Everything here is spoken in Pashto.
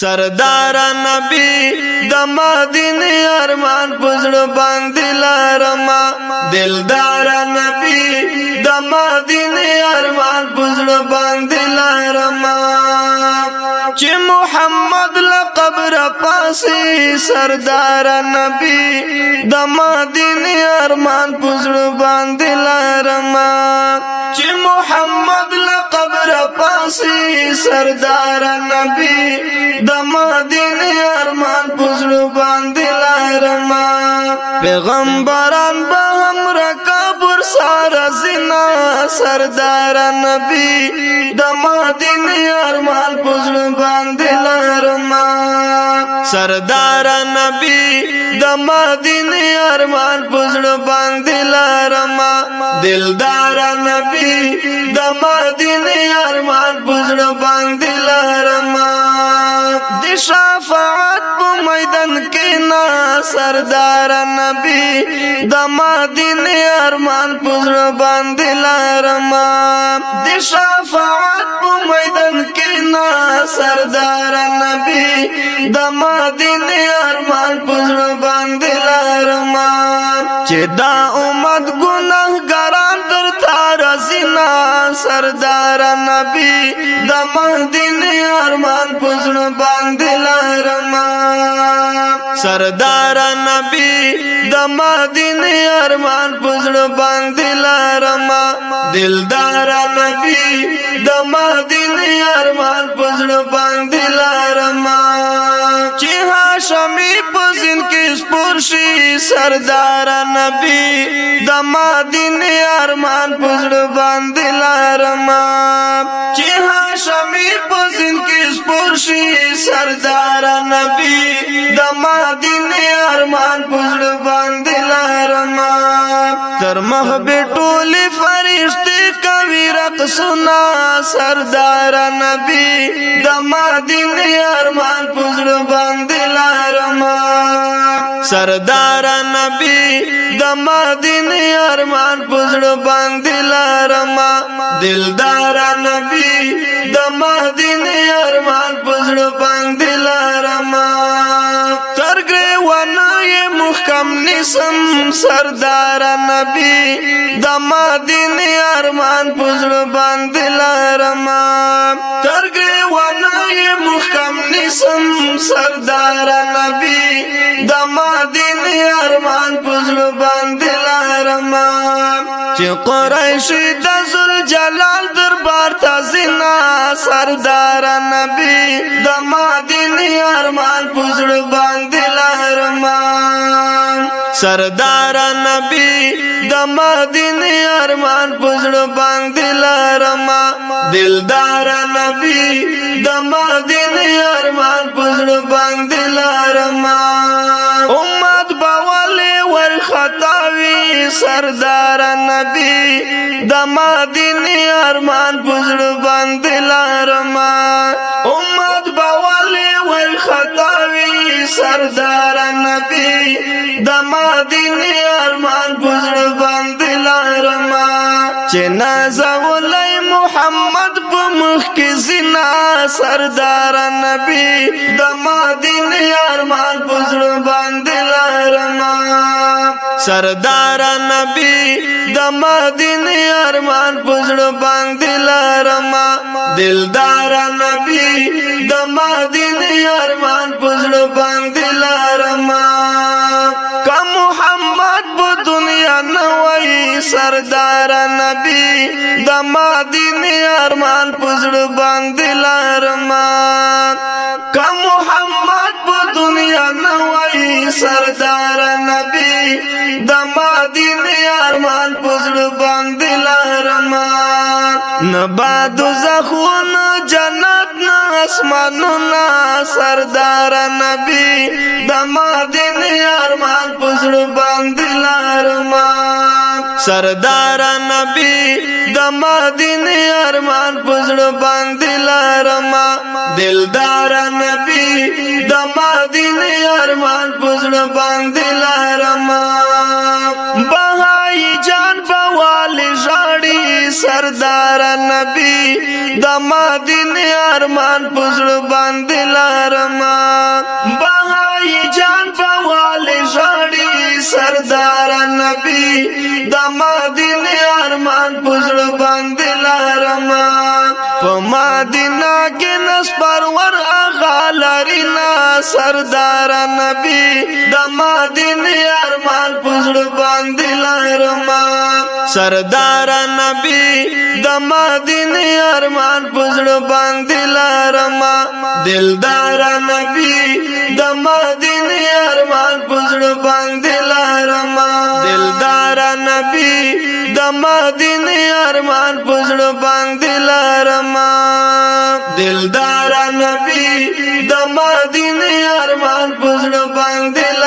سردار نبی د مدینه ارمان پزړ باندې لارما دلدار نبی د مدینه ارمان پزړ باندې لارما چې محمد لقبر پاسې سردار نبی د مدینه ارمان پزړ باندې لارما پسې سردار نبی د مدینه ارمان پزړو باندې لارما پیغمبران به هم رکبر سارا زنا سردار نبی د مدینه ارمان پزړو باندې لارما سردار نبی د مدینه ارمان پزړو باندې لارما دلدار نبی د مدینه باندې لارما د شفاعت په میدان کې نا سردار نبی د مدینه ارمان په زړه باندې لارما د شفاعت په میدان کې نا سردار نبی د مدینه ارمان په زړه باندې لارما چې دا سردار نبی د مدینه ارمان پزړه باندې لارما سردار نبی د مدینه ارمان پزړه باندې لارما دلدار نبی د مدینه ارمان پزړه باندې لارما ارمان شي سردار نبی د مدین ارمان پزړ باندې لارما چې هاشمی پزین کې سپور شي سردار نبی د مدین ارمان پزړ باندې لارما تر مخ به ټوله فرشتي کوي رقصنا سردار نبی د مدین ارمان پزړ باندې لارما سردار نبی د مدینه ارمان پزړ باندې لارما دلدار نبی د مدینه ارمان پزړ باندې کم نسم سردار نبی د مدینه ارمان پزړ باندې لارم ترګه ونه محکم نسم سردار نبی د مدینه ارمان پزړ باندې لارم چې قریش د ذل جلال دربار ته زنا سردار نبی د مدینه ارمان پزړ باندې لارم سردار نبی د مدینه ارمان پزړ باندې لارما دلدار نبی د مدینه ارمان پزړ باندې لارما امت باواله ور خطاوي سردار نبی د مدینه ارمان پزړ باندې لارما امت باواله ور خطاوي سردار نبی ویني ارمان پزړ باندې لارما جنازه ولای محمد په مخ کې زنا سردار نبی د مدینه ارمان پزړ باندې لارما سردار نبی د مدینه ارمان پزړ باندې لارما دلدار نبی د مدینه ارمان پزړ باندې مدینه ارمان پزړ باندې لارمان کا محمد په دنیا نه وای سردار نبی د مدینه ارمان پزړ باندې لارمان نه باد زخون جنت نه اسمانونه سردار نبی د مدینه ارمان پزړ باندې لارمان سردار نبی د مدینه ارمان پزړه باندې لارما دلدار نبی د مدینه ارمان پزړه باندې لارما بهای جان بوالې ژاړي سردار نبی د مدینه ارمان پزړه باندې لارما بهای جان بوالې ژاړي سردار نبی د مدینه ارمان پزړ باندې لارم په مدینه کې نس پرور اغا لرینا سردار نبی د مدینه ارمان پزړ باندې لارم سردار نبی د مدینه ارمان پزړ باندې لارم دلدار نبی د مدینه ارمان پزړ باندې مدینه ارمان پزړه باندې لارما دلدار نبی د مدینه ارمان پزړه باندې